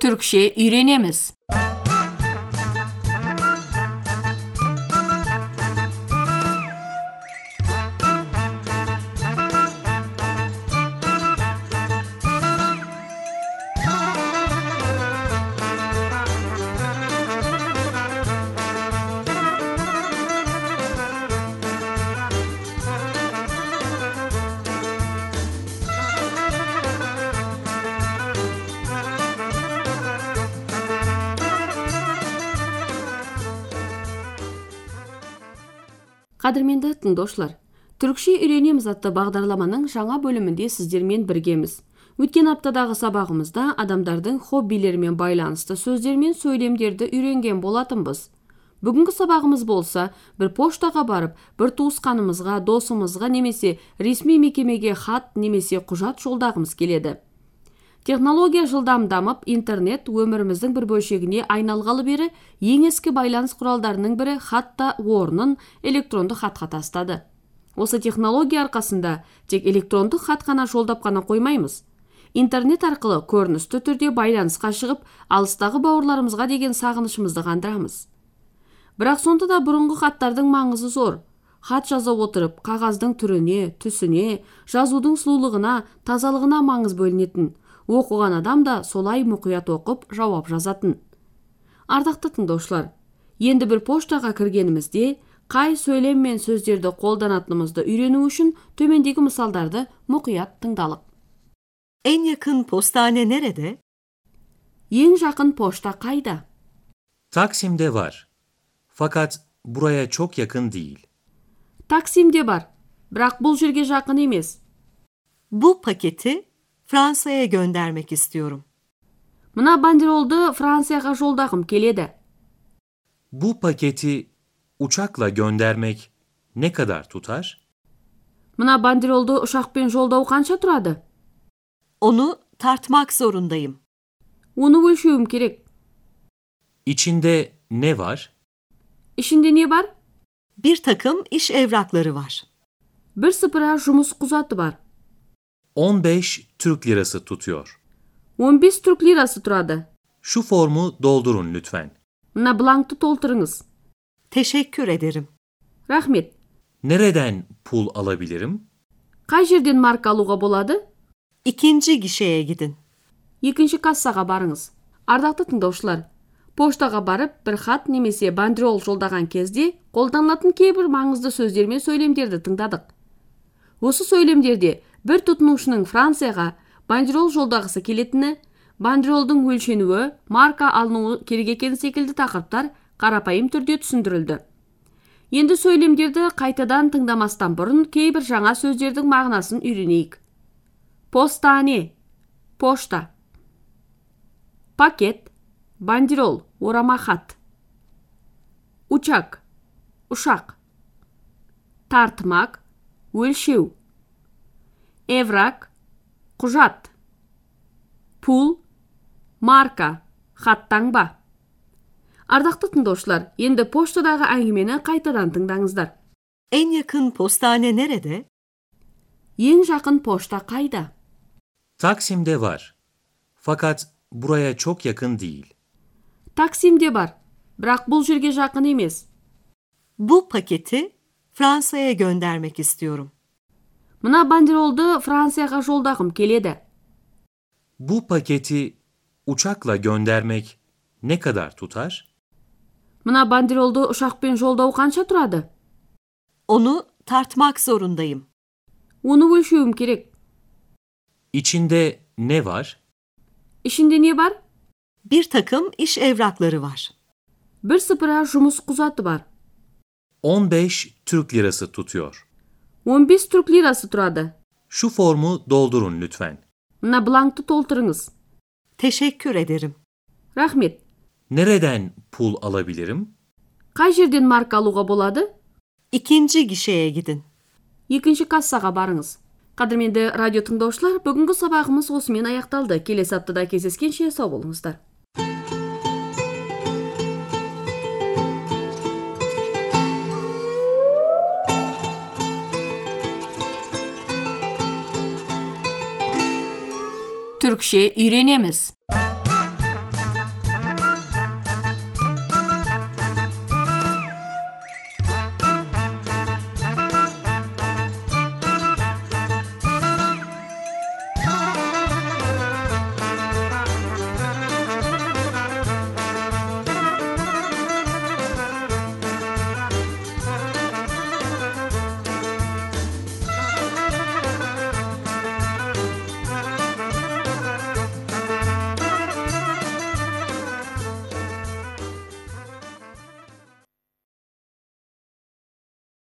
Türkçe öğrenemiz. Қадірменді тыңдаушылар, түркше үйренеміз атты бағдарламаның жаңа бөлімінде сіздермен біргеміз. Өткен аптадағы сабағымызда адамдардың хоббилерімен байланысты сөздер мен сөйлемдерді үйренген болатынбыз. Бүгінгі сабағымыз болса, бір поштаға барып, бір туысқанымызға, досымызға немесе ресми мекемеге хат немесе құжат жолдағымыз келеді. Технология жылдам дамып, интернет өміріміздің бір бөлшегіне айналғалы бері ең ескі байланыс құралдарының бірі хатта орнын электронды хатқа тастады. Осы технология арқасында тек электрондық хат қана жолдап қана қоймаймыз. Интернет арқылы көріністі түрде байланысқа шығып, алыстағы бауырларымызға деген сағынышымызды қандырамыз. Бірақ сонда да бұрынғы хаттардың маңызы зор. Хат жаза отырып, қағаздың түріне, түсіне, жазудың сұлулығына, тазалығына маңыз бөлінетін оқыған адам да солай мұқият оқып жауап жазатын ардақты тыңдаушылар енді бір поштаға кіргенімізде қай сөйлем мен сөздерді қолданатынымызды үйрену үшін төмендегі мысалдарды мұқият тыңдалық En yakın postane nerede? ең жақын пошта қайда Taksim'de var. Fakat buraya çok yakın değil. таксимде бар бірақ бұл жерге жақын емес Bu paketi Fransa'ya göndermek istiyorum. мына бандеролды францияға жолдағым келеді Bu paketi uçakla göndermek ne kadar tutar? мына бандеролды ұшақпен жолдау қанша тұрады Onu tartmak zorundayım. оны өлшеуім керек İçinde ne var? ішінде не бар Bir takım iş evrakları var. бір сыпыра жұмыс құжаты бар 15 Türk lirası tutuyor. 15 түрік лирасы тұрады Şu formu doldurun lütfen. мына бланкты толтырыңыз Teşekkür ederim. рахмет Nereden pul alabilirim? қай жерден марка алуға болады İkinci gişeye gidin. екінші кассаға барыңыз ардақты тыңдаушылар поштаға барып бір хат немесе бандерол жолдаған кезде қолданылатын кейбір маңызды сөздер мен сөйлемдерді тыңдадық осы сөйлемдерде бір тұтынушының францияға бандерол жолдағысы келетіні бандеролдың өлшенуі марка алынуы керек екені секілді тақырыптар қарапайым түрде түсіндірілді. Енді сөйлемдерді қайтадан тыңдамастан бұрын кейбір жаңа сөздердің мағынасын үйренейік. Постане пошта. Пакет бандерол орама хат. Учак ұшақ тартмак өлшеу. Еврак құжат пул марка хаттаңба ардақты тыңдаушылар енді поштадағы әңгімені қайтадан тыңдаңыздар En yakın postane nerede? ең жақын пошта қайда Taksim'de var. Fakat buraya çok yakın değil. таксимде бар бірақ бұл жерге жақын емес Bu paketi Fransa'ya göndermek istiyorum. мына бандеролды францияға жолдағым келеді Bu paketi uçakla göndermek ne kadar tutar? мына бандеролды ұшақпен жолдау қанша тұрады Onu tartmak zorundayım. оны өлшеуім керек İçinde ne var? ішінде не бар Bir takım iş evrakları var. бір сыпыра жұмыс құжаты бар 15 Türk lirası tutuyor. 15 түрік лирасы тұрады Şu formu doldurun lütfen. мына бланкты толтырыңыз Teşekkür ederim. рахмет Nereden pul alabilirim? қай жерден марка алуға болады İkinci gişeye gidin. екінші кассаға барыңыз қадірменді радио тыңдаушылар бүгінгі сабағымыз осымен аяқталды келесі аптада кездескенше сау болыңыздар Türkçe öğrenemiz.